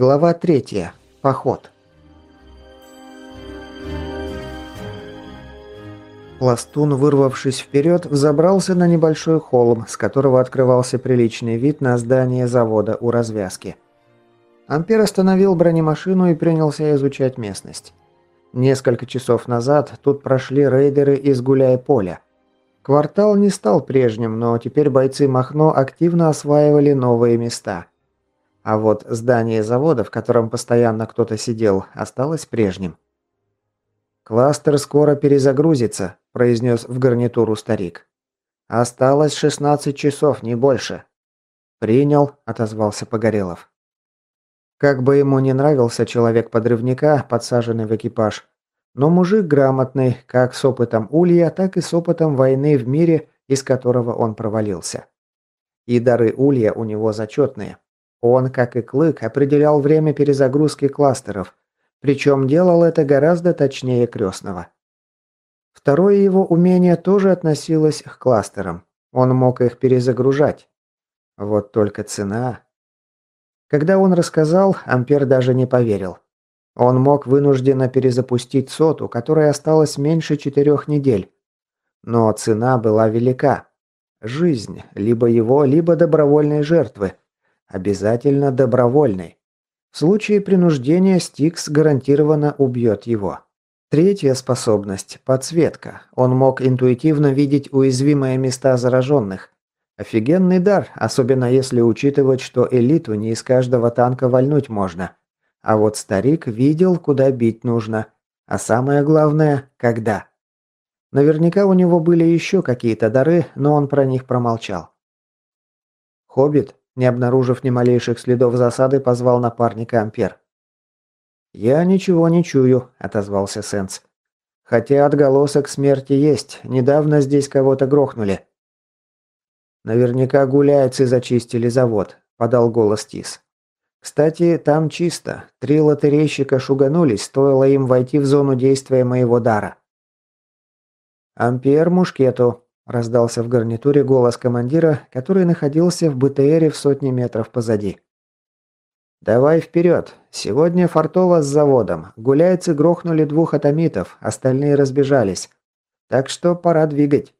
Глава 3. Поход. Пластун, вырвавшись вперед, взобрался на небольшой холм, с которого открывался приличный вид на здание завода у развязки. Ампер остановил бронемашину и принялся изучать местность. Несколько часов назад тут прошли рейдеры из Гуляй-Поля. Квартал не стал прежним, но теперь бойцы Махно активно осваивали новые места – а вот здание завода, в котором постоянно кто-то сидел, осталось прежним. «Кластер скоро перезагрузится», – произнес в гарнитуру старик. «Осталось 16 часов, не больше». «Принял», – отозвался Погорелов. Как бы ему не нравился человек-подрывника, подсаженный в экипаж, но мужик грамотный, как с опытом Улья, так и с опытом войны в мире, из которого он провалился. И дары Улья у него зачетные. Он, как и Клык, определял время перезагрузки кластеров, причем делал это гораздо точнее крестного. Второе его умение тоже относилось к кластерам. Он мог их перезагружать. Вот только цена... Когда он рассказал, Ампер даже не поверил. Он мог вынужденно перезапустить соту, которой осталось меньше четырех недель. Но цена была велика. Жизнь, либо его, либо добровольной жертвы. Обязательно добровольный. В случае принуждения Стикс гарантированно убьет его. Третья способность – подсветка. Он мог интуитивно видеть уязвимые места зараженных. Офигенный дар, особенно если учитывать, что элиту не из каждого танка вальнуть можно. А вот старик видел, куда бить нужно. А самое главное – когда. Наверняка у него были еще какие-то дары, но он про них промолчал. «Хоббит, не обнаружив ни малейших следов засады, позвал напарника Ампер. «Я ничего не чую», – отозвался Сенс. «Хотя отголосок смерти есть. Недавно здесь кого-то грохнули». «Наверняка гуляйцы зачистили завод», – подал голос Тис. «Кстати, там чисто. Три лотерейщика шуганулись, стоило им войти в зону действия моего дара». «Ампер мушкету», Раздался в гарнитуре голос командира, который находился в БТРе в сотне метров позади. «Давай вперед. Сегодня фартово с заводом. Гуляйцы грохнули двух атомитов, остальные разбежались. Так что пора двигать».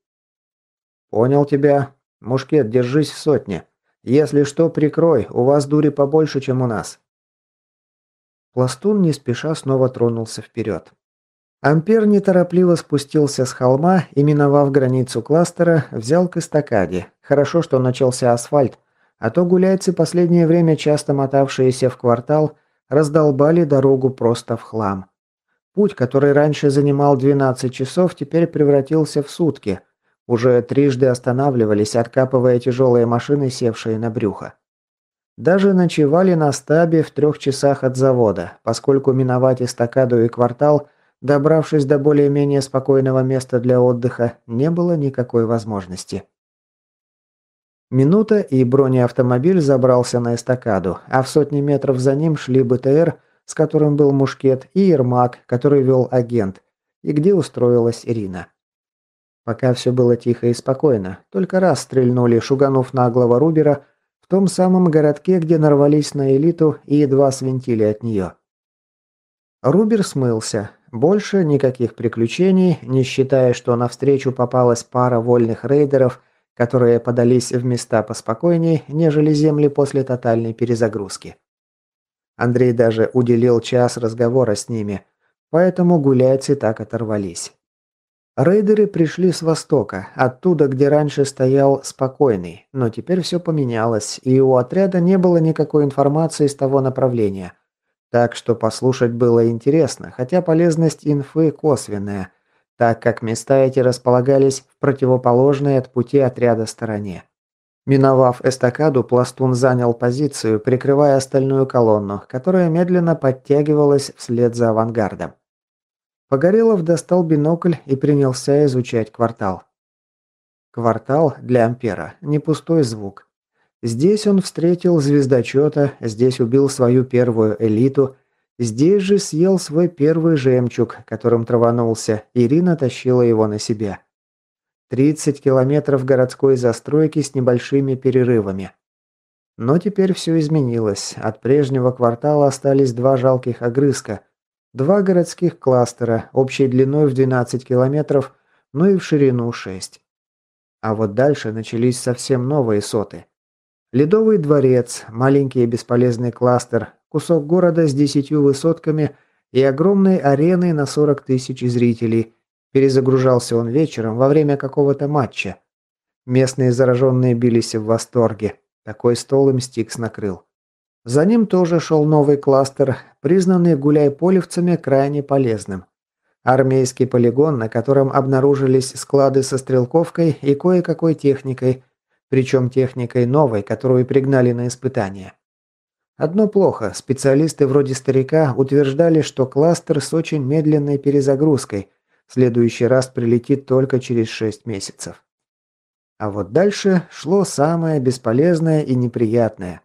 «Понял тебя. Мушкет, держись в сотне. Если что, прикрой, у вас дури побольше, чем у нас». Пластун не спеша снова тронулся вперед. Ампер неторопливо спустился с холма и, миновав границу кластера, взял к эстакаде. Хорошо, что начался асфальт, а то гуляйцы последнее время, часто мотавшиеся в квартал, раздолбали дорогу просто в хлам. Путь, который раньше занимал 12 часов, теперь превратился в сутки. Уже трижды останавливались, откапывая тяжелые машины, севшие на брюхо. Даже ночевали на стабе в трех часах от завода, поскольку миновать эстакаду и квартал – Добравшись до более-менее спокойного места для отдыха, не было никакой возможности. Минута, и бронеавтомобиль забрался на эстакаду, а в сотни метров за ним шли БТР, с которым был мушкет, и Ермак, который вел агент, и где устроилась Ирина. Пока все было тихо и спокойно, только раз стрельнули, шуганув наглого Рубера, в том самом городке, где нарвались на элиту и едва свинтили от нее. Рубер смылся, больше никаких приключений, не считая, что навстречу попалась пара вольных рейдеров, которые подались в места поспокойней, нежели земли после тотальной перезагрузки. Андрей даже уделил час разговора с ними, поэтому гуляйцы так оторвались. Рейдеры пришли с востока, оттуда, где раньше стоял спокойный, но теперь все поменялось, и у отряда не было никакой информации с того направления – так что послушать было интересно, хотя полезность инфы косвенная, так как места эти располагались в противоположной от пути отряда стороне. Миновав эстакаду, пластун занял позицию, прикрывая остальную колонну, которая медленно подтягивалась вслед за авангардом. Погорелов достал бинокль и принялся изучать квартал. Квартал для Ампера – не пустой звук. Здесь он встретил звездочета, здесь убил свою первую элиту, здесь же съел свой первый жемчуг, которым траванулся, Ирина тащила его на себе. 30 километров городской застройки с небольшими перерывами. Но теперь все изменилось. От прежнего квартала остались два жалких огрызка. Два городских кластера, общей длиной в 12 километров, но и в ширину 6. А вот дальше начались совсем новые соты. Ледовый дворец, маленький и бесполезный кластер, кусок города с десятью высотками и огромной ареной на 40 тысяч зрителей. Перезагружался он вечером во время какого-то матча. Местные зараженные бились в восторге. Такой стол им Стикс накрыл. За ним тоже шел новый кластер, признанный гуляй-полевцами крайне полезным. Армейский полигон, на котором обнаружились склады со стрелковкой и кое-какой техникой, причем техникой новой, которую пригнали на испытания. Одно плохо, специалисты вроде старика утверждали, что кластер с очень медленной перезагрузкой, в следующий раз прилетит только через 6 месяцев. А вот дальше шло самое бесполезное и неприятное.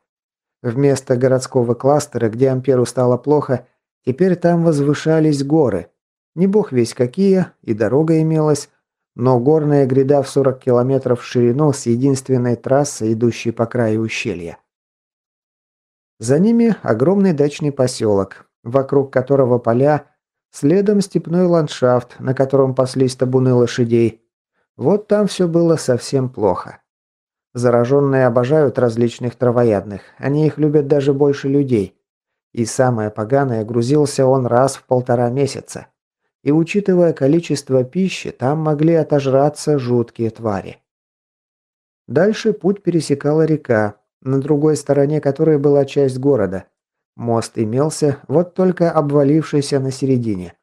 Вместо городского кластера, где Амперу стало плохо, теперь там возвышались горы – не бог весь какие, и дорога имелась, но горная гряда в 40 километров в ширину с единственной трассой, идущей по краю ущелья. За ними огромный дачный поселок, вокруг которого поля, следом степной ландшафт, на котором паслись табуны лошадей. Вот там все было совсем плохо. Зараженные обожают различных травоядных, они их любят даже больше людей. И самое поганое, грузился он раз в полтора месяца и учитывая количество пищи, там могли отожраться жуткие твари. Дальше путь пересекала река, на другой стороне которой была часть города. Мост имелся, вот только обвалившийся на середине.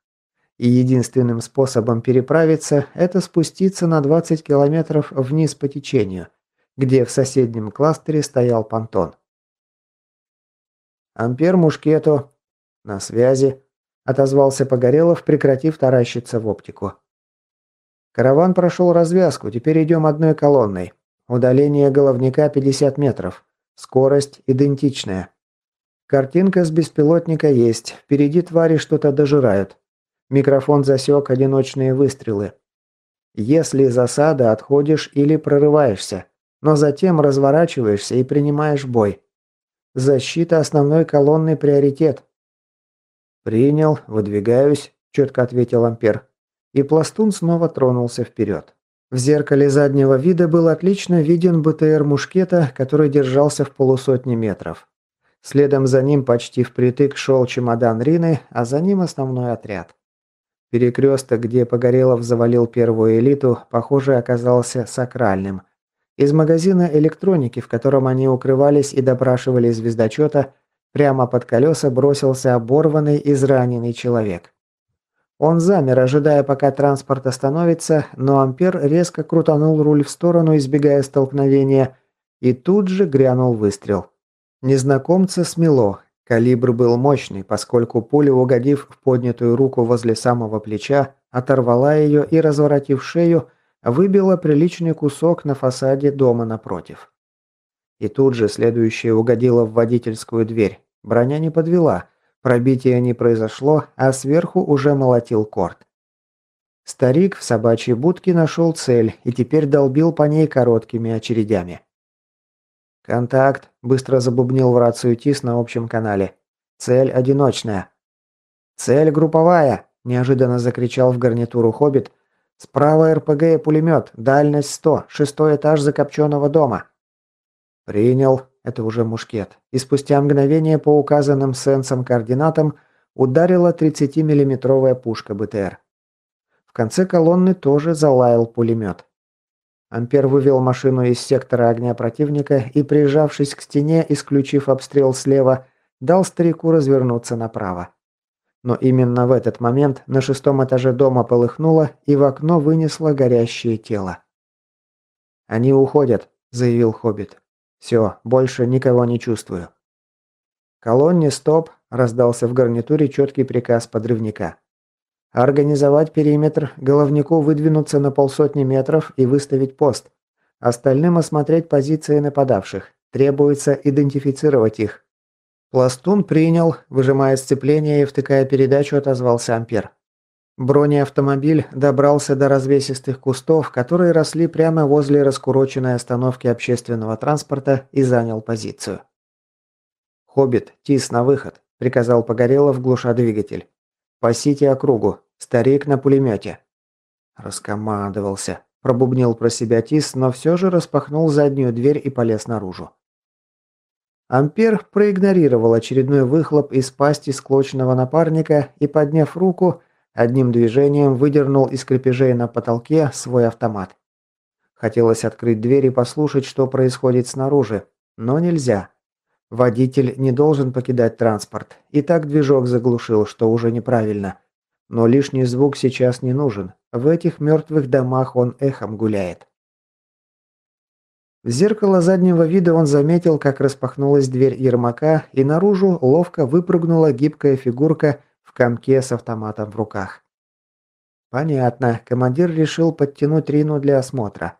И единственным способом переправиться – это спуститься на 20 километров вниз по течению, где в соседнем кластере стоял понтон. «Ампер Мушкету. На связи», отозвался Погорелов, прекратив таращиться в оптику. Караван прошел развязку, теперь идем одной колонной. Удаление головника 50 метров. Скорость идентичная. Картинка с беспилотника есть. Впереди твари что-то дожирают. Микрофон засек одиночные выстрелы. Если засада, отходишь или прорываешься, но затем разворачиваешься и принимаешь бой. Защита основной колонны приоритет. «Принял, выдвигаюсь», – четко ответил Ампер. И пластун снова тронулся вперед. В зеркале заднего вида был отлично виден БТР Мушкета, который держался в полусотни метров. Следом за ним почти впритык шел чемодан Рины, а за ним основной отряд. Перекресток, где Погорелов завалил первую элиту, похоже, оказался сакральным. Из магазина электроники, в котором они укрывались и допрашивали звездочета, Прямо под колеса бросился оборванный, израненный человек. Он замер, ожидая, пока транспорт остановится, но Ампер резко крутанул руль в сторону, избегая столкновения, и тут же грянул выстрел. Незнакомца смело. Калибр был мощный, поскольку пуля, угодив в поднятую руку возле самого плеча, оторвала ее и, разворотив шею, выбила приличный кусок на фасаде дома напротив. И тут же следующее угодило в водительскую дверь. Броня не подвела. Пробития не произошло, а сверху уже молотил корт. Старик в собачьей будке нашел цель и теперь долбил по ней короткими очередями. «Контакт», – быстро забубнил в рацию ТИС на общем канале. «Цель одиночная». «Цель групповая», – неожиданно закричал в гарнитуру Хоббит. «Справа РПГ и пулемет, дальность 100, шестой этаж закопченного дома». «Принял», – это уже мушкет, и спустя мгновение по указанным сенсом координатам ударила 30-миллиметровая пушка БТР. В конце колонны тоже залаял пулемет. Ампер вывел машину из сектора огня противника и, прижавшись к стене, исключив обстрел слева, дал старику развернуться направо. Но именно в этот момент на шестом этаже дома полыхнуло и в окно вынесло горящее тело. «Они уходят», – заявил Хоббит. Все, больше никого не чувствую. Колонне стоп, раздался в гарнитуре четкий приказ подрывника. Организовать периметр, головнику выдвинуться на полсотни метров и выставить пост. Остальным осмотреть позиции нападавших. Требуется идентифицировать их. Пластун принял, выжимая сцепление и втыкая передачу, отозвался Ампер. Бронеавтомобиль добрался до развесистых кустов, которые росли прямо возле раскуроченной остановки общественного транспорта и занял позицию. «Хоббит, тис на выход», – приказал Погорелов, глуша двигатель. «Пасите округу. Старик на пулемете». Раскомандовался. Пробубнил про себя Тис, но все же распахнул заднюю дверь и полез наружу. Ампер проигнорировал очередной выхлоп из пасти склочного напарника и, подняв руку, одним движением выдернул из крепежей на потолке свой автомат. Хотелось открыть дверь и послушать, что происходит снаружи, но нельзя. Водитель не должен покидать транспорт. И так движок заглушил, что уже неправильно. Но лишний звук сейчас не нужен. В этих мертвых домах он эхом гуляет. В зеркало заднего вида он заметил, как распахнулась дверь Ермака, и наружу ловко выпрыгнула гибкая фигурка в комке с автоматом в руках. Понятно, командир решил подтянуть Рину для осмотра.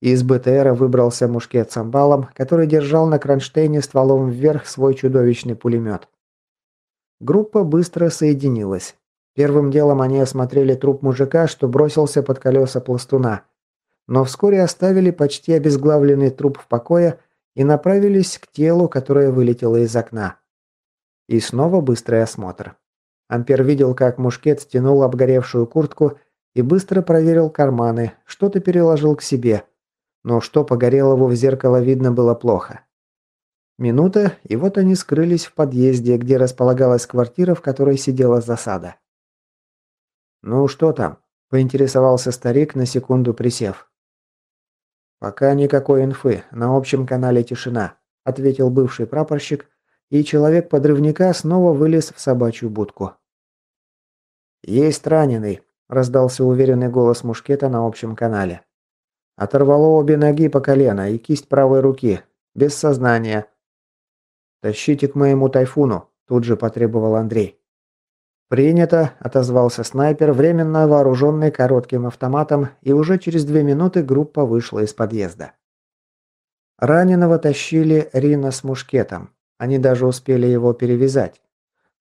Из БТРа выбрался мушкет с амбалом, который держал на кронштейне стволом вверх свой чудовищный пулемет. Группа быстро соединилась. Первым делом они осмотрели труп мужика, что бросился под колеса пластуна – но вскоре оставили почти обезглавленный труп в покое и направились к телу, которое вылетело из окна. И снова быстрый осмотр. Ампер видел, как мушкет стянул обгоревшую куртку и быстро проверил карманы, что-то переложил к себе. Но что Погорелову в зеркало видно было плохо. Минута, и вот они скрылись в подъезде, где располагалась квартира, в которой сидела засада. «Ну что там?» – поинтересовался старик, на секунду присев. «Пока никакой инфы. На общем канале тишина», – ответил бывший прапорщик, и человек-подрывника снова вылез в собачью будку. «Есть раненый», – раздался уверенный голос мушкета на общем канале. Оторвало обе ноги по колено и кисть правой руки. Без сознания. «Тащите к моему тайфуну», – тут же потребовал Андрей. «Принято», – отозвался снайпер, временно вооруженный коротким автоматом, и уже через две минуты группа вышла из подъезда. Раненого тащили Рина с мушкетом. Они даже успели его перевязать.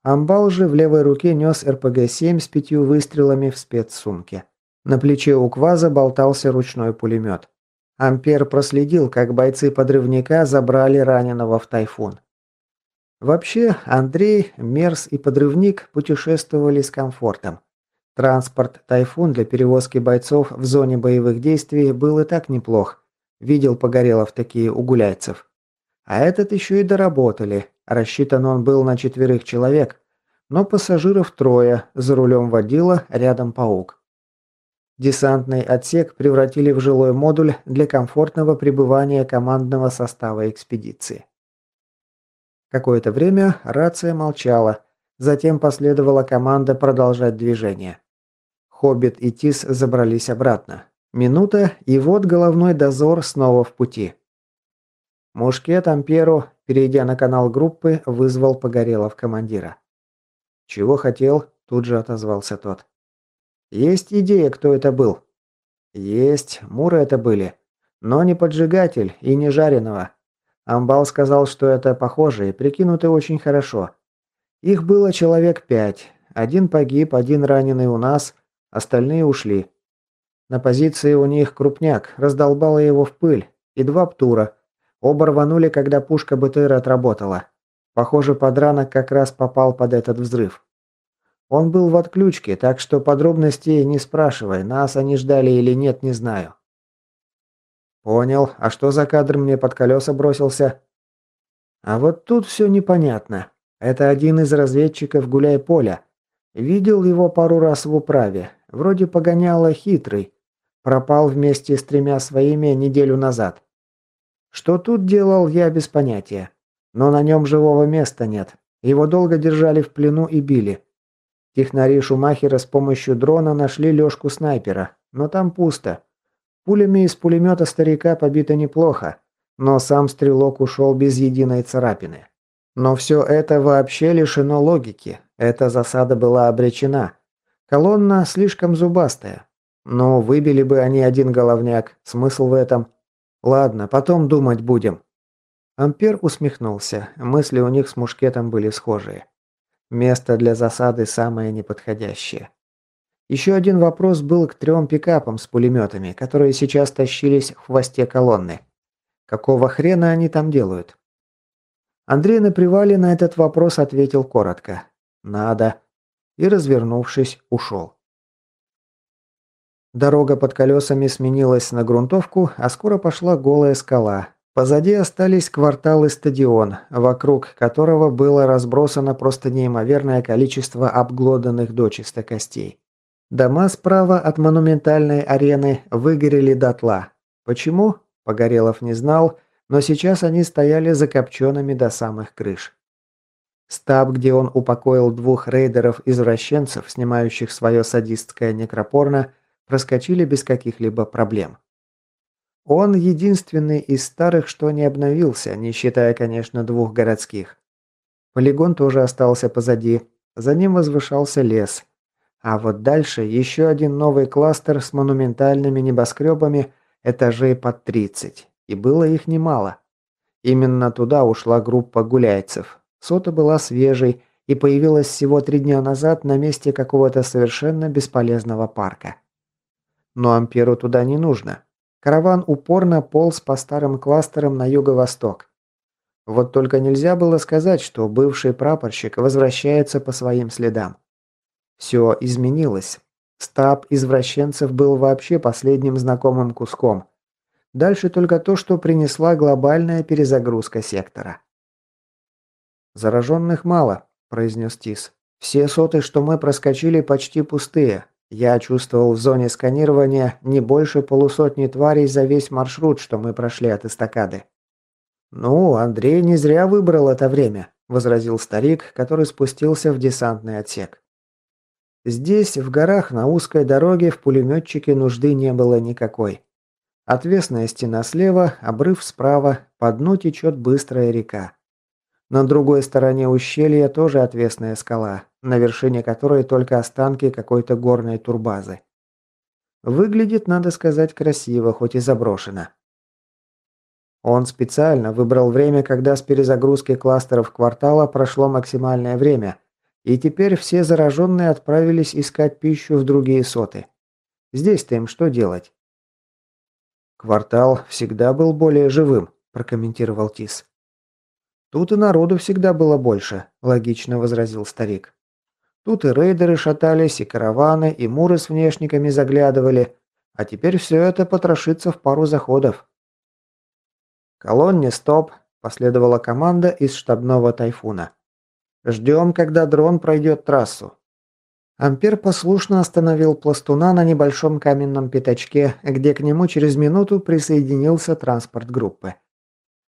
Амбал же в левой руке нес РПГ-7 с пятью выстрелами в спецсумке. На плече у Кваза болтался ручной пулемет. Ампер проследил, как бойцы подрывника забрали раненого в тайфун. Вообще, Андрей, Мерс и подрывник путешествовали с комфортом. Транспорт «Тайфун» для перевозки бойцов в зоне боевых действий был и так неплох. Видел Погорелов такие у гуляйцев. А этот еще и доработали. Рассчитан он был на четверых человек. Но пассажиров трое, за рулем водила, рядом паук. Десантный отсек превратили в жилой модуль для комфортного пребывания командного состава экспедиции. Какое-то время рация молчала. Затем последовала команда продолжать движение. Хоббит и Тис забрались обратно. Минута, и вот головной дозор снова в пути. Мушкет Амперу, перейдя на канал группы, вызвал Погорелов командира. «Чего хотел?» – тут же отозвался тот. «Есть идея, кто это был?» «Есть, муры это были. Но не поджигатель и не жареного. Амбал сказал, что это похожие, прикинуты очень хорошо. Их было человек пять. Один погиб, один раненый у нас, остальные ушли. На позиции у них крупняк, раздолбало его в пыль, и два птура. Оба рванули, когда пушка БТР отработала. Похоже, подранок как раз попал под этот взрыв. Он был в отключке, так что подробностей не спрашивай, нас они ждали или нет, не знаю. «Понял. А что за кадр мне под колеса бросился?» «А вот тут все непонятно. Это один из разведчиков гуляй-поля. Видел его пару раз в управе. Вроде погоняло хитрый. Пропал вместе с тремя своими неделю назад. Что тут делал, я без понятия. Но на нем живого места нет. Его долго держали в плену и били. Технари Шумахера с помощью дрона нашли лёжку снайпера, но там пусто. Пулями из пулемета старика побито неплохо, но сам стрелок ушел без единой царапины. Но все это вообще лишено логики. Эта засада была обречена. Колонна слишком зубастая. Но выбили бы они один головняк. Смысл в этом? Ладно, потом думать будем. Ампер усмехнулся. Мысли у них с мушкетом были схожие. Место для засады самое неподходящее. Еще один вопрос был к трем пикапам с пулеметами, которые сейчас тащились в хвосте колонны. Какого хрена они там делают? Андрей на привале на этот вопрос ответил коротко. «Надо». И, развернувшись, ушел. Дорога под колесами сменилась на грунтовку, а скоро пошла голая скала. Позади остались квартал и стадион, вокруг которого было разбросано просто неимоверное количество обглоданных дочисто костей. Дома справа от монументальной арены выгорели дотла. Почему? Погорелов не знал, но сейчас они стояли закопченными до самых крыш. Стаб, где он упокоил двух рейдеров-извращенцев, снимающих свое садистское некропорно, проскочили без каких-либо проблем. Он единственный из старых, что не обновился, не считая, конечно, двух городских. Полигон тоже остался позади, за ним возвышался лес. А вот дальше еще один новый кластер с монументальными небоскребами этажей под 30. И было их немало. Именно туда ушла группа гуляйцев. Сота была свежей и появилась всего три дня назад на месте какого-то совершенно бесполезного парка. Но Амперу туда не нужно. Караван упорно полз по старым кластерам на юго-восток. Вот только нельзя было сказать, что бывший прапорщик возвращается по своим следам. Все изменилось. Стаб извращенцев был вообще последним знакомым куском. Дальше только то, что принесла глобальная перезагрузка сектора. «Зараженных мало», – произнес Тис. «Все соты, что мы проскочили, почти пустые. Я чувствовал в зоне сканирования не больше полусотни тварей за весь маршрут, что мы прошли от эстакады». «Ну, Андрей не зря выбрал это время», – возразил старик, который спустился в десантный отсек. Здесь, в горах, на узкой дороге, в пулеметчике нужды не было никакой. Отвесная стена слева, обрыв справа, по дну течет быстрая река. На другой стороне ущелья тоже отвесная скала, на вершине которой только останки какой-то горной турбазы. Выглядит, надо сказать, красиво, хоть и заброшено. Он специально выбрал время, когда с перезагрузки кластеров квартала прошло максимальное время, и теперь все зараженные отправились искать пищу в другие соты. Здесь-то им что делать? «Квартал всегда был более живым», – прокомментировал Тис. «Тут и народу всегда было больше», – логично возразил старик. «Тут и рейдеры шатались, и караваны, и муры с внешниками заглядывали, а теперь все это потрошится в пару заходов». «Колонне стоп», – последовала команда из штабного тайфуна. «Ждем, когда дрон пройдет трассу. Ампер послушно остановил пластуна на небольшом каменном пятачке, где к нему через минуту присоединился транспорт группы.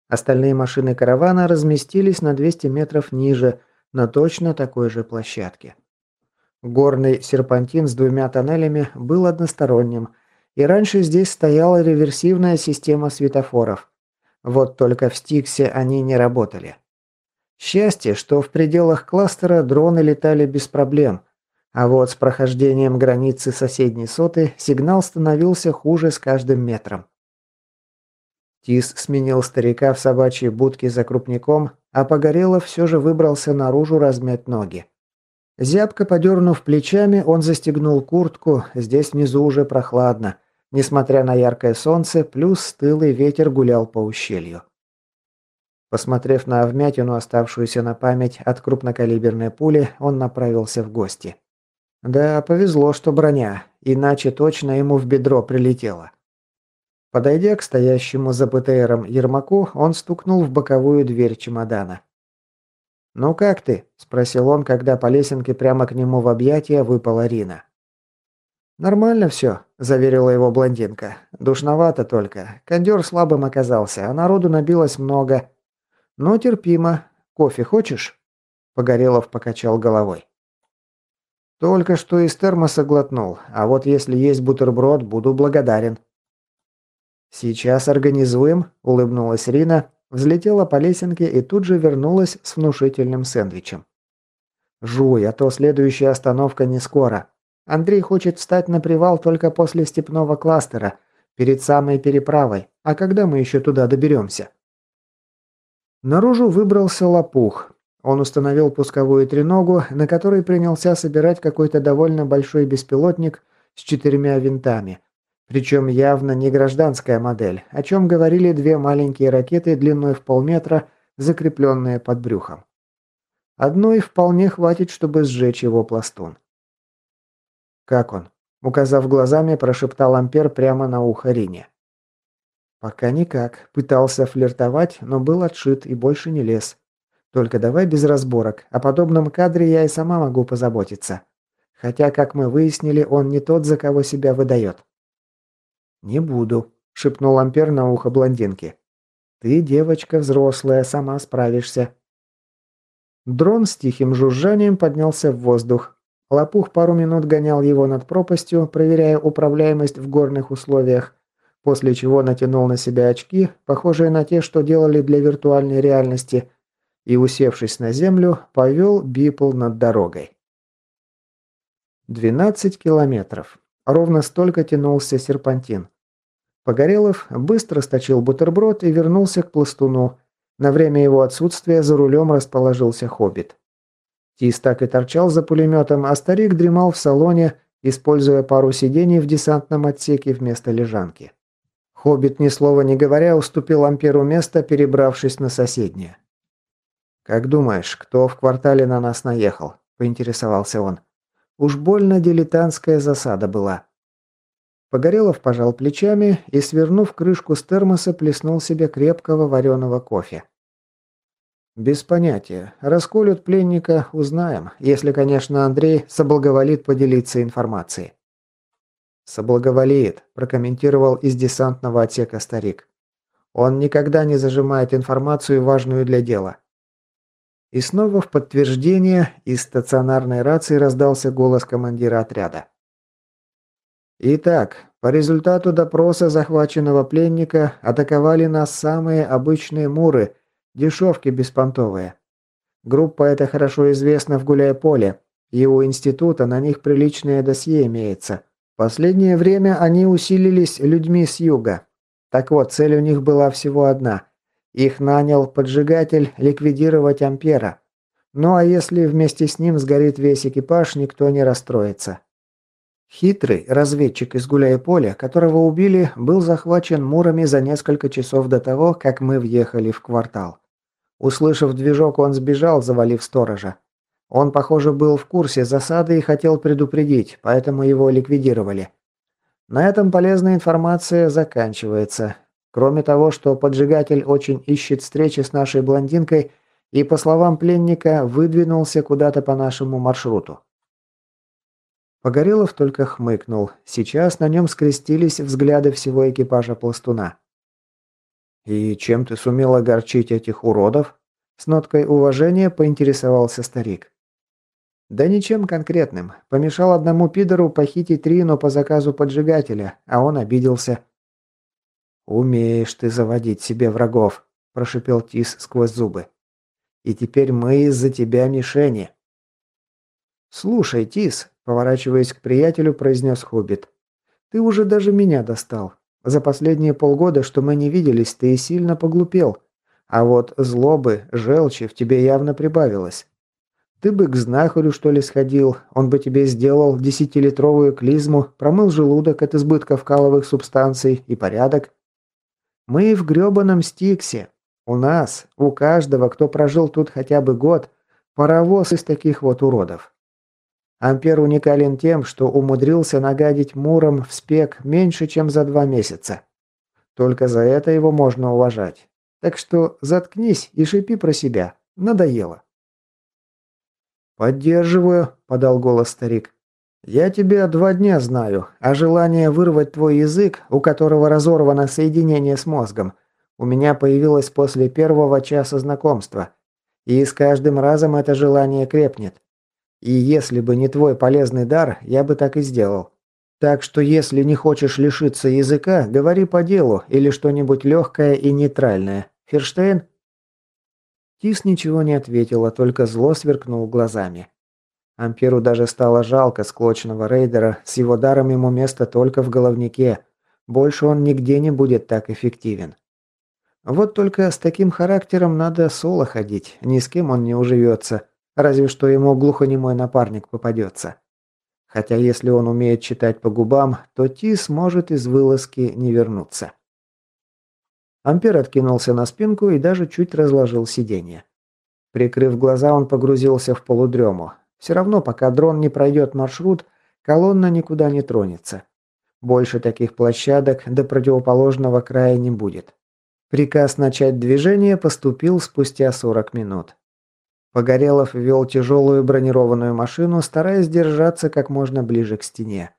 Остальные машины каравана разместились на 200 метров ниже, на точно такой же площадке. Горный серпантин с двумя тоннелями был односторонним, и раньше здесь стояла реверсивная система светофоров. Вот только в Стиксе они не работали. Счастье, что в пределах кластера дроны летали без проблем – а вот с прохождением границы соседней соты сигнал становился хуже с каждым метром. Тис сменил старика в собачьей будке за крупником, а Погорелов все же выбрался наружу размять ноги. Зябко подернув плечами, он застегнул куртку, здесь внизу уже прохладно. Несмотря на яркое солнце, плюс стылый ветер гулял по ущелью. Посмотрев на вмятину, оставшуюся на память от крупнокалиберной пули, он направился в гости. Да, повезло, что броня, иначе точно ему в бедро прилетело. Подойдя к стоящему за ПТРом Ермаку, он стукнул в боковую дверь чемодана. «Ну как ты?» – спросил он, когда по лесенке прямо к нему в объятия выпала Рина. «Нормально все», – заверила его блондинка. «Душновато только. Кондер слабым оказался, а народу набилось много. Но терпимо. Кофе хочешь?» Погорелов покачал головой. Только что из термоса глотнул, а вот если есть бутерброд, буду благодарен. Сейчас организуем, улыбнулась Рина, взлетела по лесенке и тут же вернулась с внушительным сэндвичем. Жуй, а то следующая остановка не скоро. Андрей хочет встать на привал только после степного кластера, перед самой переправой. А когда мы еще туда доберемся? Наружу выбрался лопух. Он установил пусковую треногу, на которой принялся собирать какой-то довольно большой беспилотник с четырьмя винтами. Причем явно не гражданская модель, о чем говорили две маленькие ракеты длиной в полметра, закрепленные под брюхом. Одной вполне хватит, чтобы сжечь его пластун. «Как он?» – указав глазами, прошептал Ампер прямо на ухо Рине. «Пока никак. Пытался флиртовать, но был отшит и больше не лез. Только давай без разборок. О подобном кадре я и сама могу позаботиться. Хотя, как мы выяснили, он не тот, за кого себя выдает». «Не буду», – шепнул Ампер на ухо блондинки. «Ты девочка взрослая, сама справишься». Дрон с тихим жужжанием поднялся в воздух. Лопух пару минут гонял его над пропастью, проверяя управляемость в горных условиях, после чего натянул на себя очки, похожие на те, что делали для виртуальной реальности, и, усевшись на землю, повел Бипл над дорогой. 12 километров. Ровно столько тянулся серпантин. Погорелов быстро сточил бутерброд и вернулся к пластуну. На время его отсутствия за рулем расположился хоббит. Тис так и торчал за пулеметом, а старик дремал в салоне, используя пару сидений в десантном отсеке вместо лежанки. Хоббит, ни слова не говоря, уступил Амперу место, перебравшись на соседнее. «Как думаешь, кто в квартале на нас наехал?» – поинтересовался он. «Уж больно дилетантская засада была». Погорелов пожал плечами и, свернув крышку с термоса, плеснул себе крепкого вареного кофе. «Без понятия. Расколют пленника, узнаем, если, конечно, Андрей соблаговолит поделиться информацией». «Соблаговолит», – прокомментировал из десантного отсека старик. «Он никогда не зажимает информацию, важную для дела». И снова в подтверждение из стационарной рации раздался голос командира отряда. Итак, по результату допроса захваченного пленника атаковали нас самые обычные муры, дешевки беспонтовые. Группа эта хорошо известна в Гуляй-Поле, и у института на них приличное досье имеется. Последнее время они усилились людьми с юга. Так вот, цель у них была всего одна. Их нанял поджигатель ликвидировать Ампера. Ну а если вместе с ним сгорит весь экипаж, никто не расстроится. Хитрый разведчик из Гуляй-Поля, которого убили, был захвачен мурами за несколько часов до того, как мы въехали в квартал. Услышав движок, он сбежал, завалив сторожа. Он, похоже, был в курсе засады и хотел предупредить, поэтому его ликвидировали. На этом полезная информация заканчивается. Кроме того, что поджигатель очень ищет встречи с нашей блондинкой и, по словам пленника, выдвинулся куда-то по нашему маршруту. Погорелов только хмыкнул. Сейчас на нем скрестились взгляды всего экипажа пластуна. «И чем ты сумел огорчить этих уродов?» С ноткой уважения поинтересовался старик. «Да ничем конкретным. Помешал одному пидору похитить Рину по заказу поджигателя, а он обиделся». «Умеешь ты заводить себе врагов», – прошипел Тис сквозь зубы. «И теперь мы из-за тебя мишени». «Слушай, Тис», – поворачиваясь к приятелю, произнес Хоббит. «Ты уже даже меня достал. За последние полгода, что мы не виделись, ты и сильно поглупел. А вот злобы, желчи в тебе явно прибавилось. Ты бы к знахарю, что ли, сходил, он бы тебе сделал десятилитровую клизму, промыл желудок от избытка вкаловых субстанций и порядок. Мы в грёбаном Стиксе. У нас, у каждого, кто прожил тут хотя бы год, паровоз из таких вот уродов. Ампер уникален тем, что умудрился нагадить Муром в спек меньше, чем за два месяца. Только за это его можно уважать. Так что заткнись и шипи про себя. Надоело. «Поддерживаю», – подал голос старик. «Я тебя два дня знаю, а желание вырвать твой язык, у которого разорвано соединение с мозгом, у меня появилось после первого часа знакомства. И с каждым разом это желание крепнет. И если бы не твой полезный дар, я бы так и сделал. Так что если не хочешь лишиться языка, говори по делу или что-нибудь легкое и нейтральное. Ферштейн?» Тис ничего не ответила, только зло сверкнул глазами. Амперу даже стало жалко склочного рейдера, с его даром ему место только в головнике. Больше он нигде не будет так эффективен. Вот только с таким характером надо соло ходить, ни с кем он не уживется, разве что ему глухонемой напарник попадется. Хотя если он умеет читать по губам, то Тис может из вылазки не вернуться. Ампер откинулся на спинку и даже чуть разложил сиденье. Прикрыв глаза, он погрузился в полудрему. Все равно, пока дрон не пройдет маршрут, колонна никуда не тронется. Больше таких площадок до противоположного края не будет. Приказ начать движение поступил спустя 40 минут. Погорелов вел тяжелую бронированную машину, стараясь держаться как можно ближе к стене.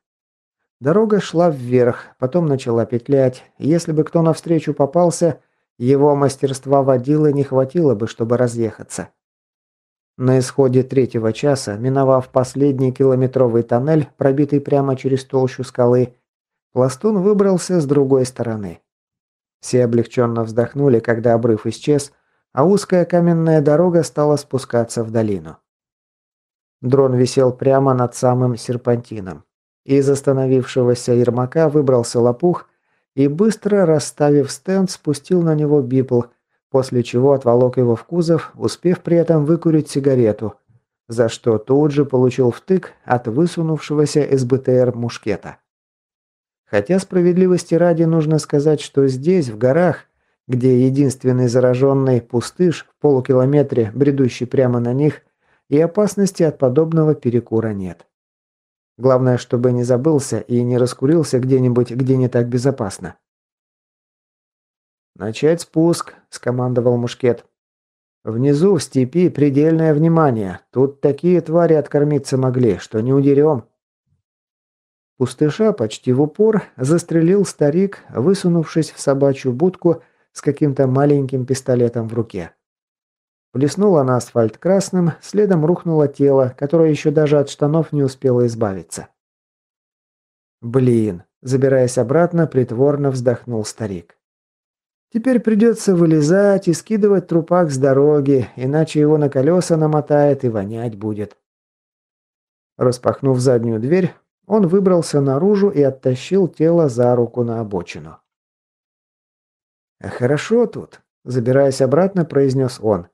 Дорога шла вверх, потом начала петлять. Если бы кто навстречу попался, его мастерства водила не хватило бы, чтобы разъехаться. На исходе третьего часа, миновав последний километровый тоннель, пробитый прямо через толщу скалы, Пластун выбрался с другой стороны. Все облегченно вздохнули, когда обрыв исчез, а узкая каменная дорога стала спускаться в долину. Дрон висел прямо над самым серпантином. Из остановившегося Ермака выбрался лопух и, быстро расставив стенд, спустил на него бипл, после чего отволок его в кузов, успев при этом выкурить сигарету, за что тут же получил втык от высунувшегося из БТР мушкета. Хотя справедливости ради нужно сказать, что здесь, в горах, где единственный зараженный пустыш в полукилометре, бредущий прямо на них, и опасности от подобного перекура нет. Главное, чтобы не забылся и не раскурился где-нибудь, где не так безопасно. «Начать спуск», – скомандовал Мушкет. «Внизу, в степи, предельное внимание. Тут такие твари откормиться могли, что не удерем». Пустыша почти в упор застрелил старик, высунувшись в собачью будку с каким-то маленьким пистолетом в руке. Плеснуло на асфальт красным, следом рухнуло тело, которое еще даже от штанов не успело избавиться. «Блин!» – забираясь обратно, притворно вздохнул старик. «Теперь придется вылезать и скидывать трупак с дороги, иначе его на колеса намотает и вонять будет». Распахнув заднюю дверь, он выбрался наружу и оттащил тело за руку на обочину. «Хорошо тут», – забираясь обратно, произнес он.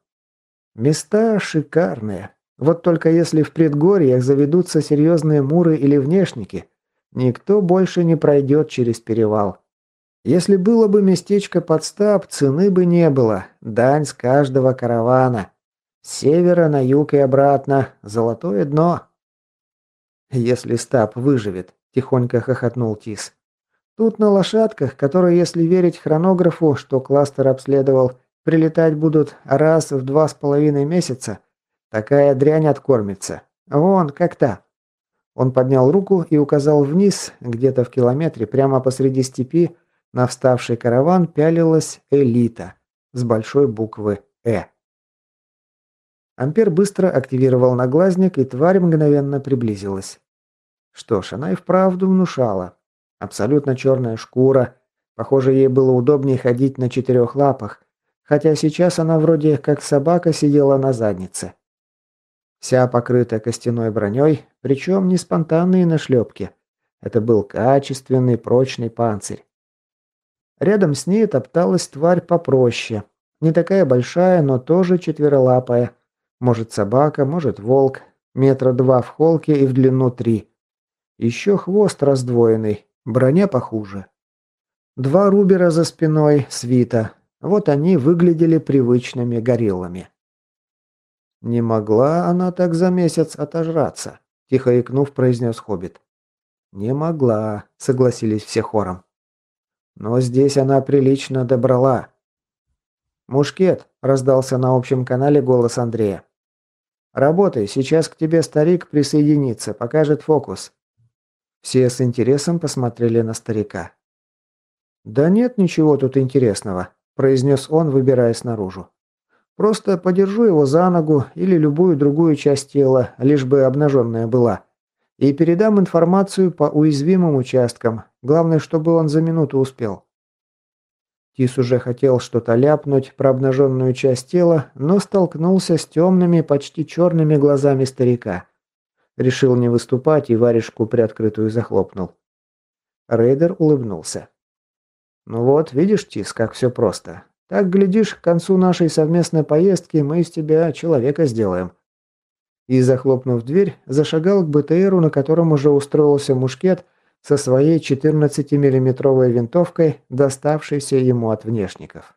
«Места шикарные. Вот только если в предгорьях заведутся серьезные муры или внешники, никто больше не пройдет через перевал. Если было бы местечко под стаб, цены бы не было. Дань с каждого каравана. С севера на юг и обратно. Золотое дно». «Если стаб выживет», – тихонько хохотнул Тис. Тут на лошадках, которые, если верить хронографу, что кластер обследовал, прилетать будут раз в два с половиной месяца, такая дрянь откормится. Вон, как та. Он поднял руку и указал вниз, где-то в километре, прямо посреди степи, на вставший караван пялилась элита с большой буквы «Э». Ампер быстро активировал наглазник, и тварь мгновенно приблизилась. Что ж, она и вправду внушала. Абсолютно черная шкура. Похоже, ей было удобнее ходить на четырех лапах, хотя сейчас она вроде как собака сидела на заднице. Вся покрыта костяной броней, причем не спонтанные нашлепки. Это был качественный прочный панцирь. Рядом с ней топталась тварь попроще. Не такая большая, но тоже четверолапая. Может собака, может волк. Метра два в холке и в длину три. Еще хвост раздвоенный, Броня похуже. Два рубера за спиной, свита. Вот они выглядели привычными гориллами. «Не могла она так за месяц отожраться», – тихо икнув, произнес Хоббит. «Не могла», – согласились все хором. «Но здесь она прилично добрала». «Мушкет», – раздался на общем канале голос Андрея. «Работай, сейчас к тебе старик присоединится, покажет фокус. Все с интересом посмотрели на старика. «Да нет ничего тут интересного», – произнес он, выбираясь наружу. «Просто подержу его за ногу или любую другую часть тела, лишь бы обнаженная была, и передам информацию по уязвимым участкам, главное, чтобы он за минуту успел». Тис уже хотел что-то ляпнуть про обнаженную часть тела, но столкнулся с темными, почти черными глазами старика. Решил не выступать и варежку приоткрытую захлопнул. Рейдер улыбнулся. «Ну вот, видишь, Тис, как все просто. Так, глядишь, к концу нашей совместной поездки мы из тебя человека сделаем». И, захлопнув дверь, зашагал к БТРу, на котором уже устроился мушкет со своей 14-миллиметровой винтовкой, доставшейся ему от внешников.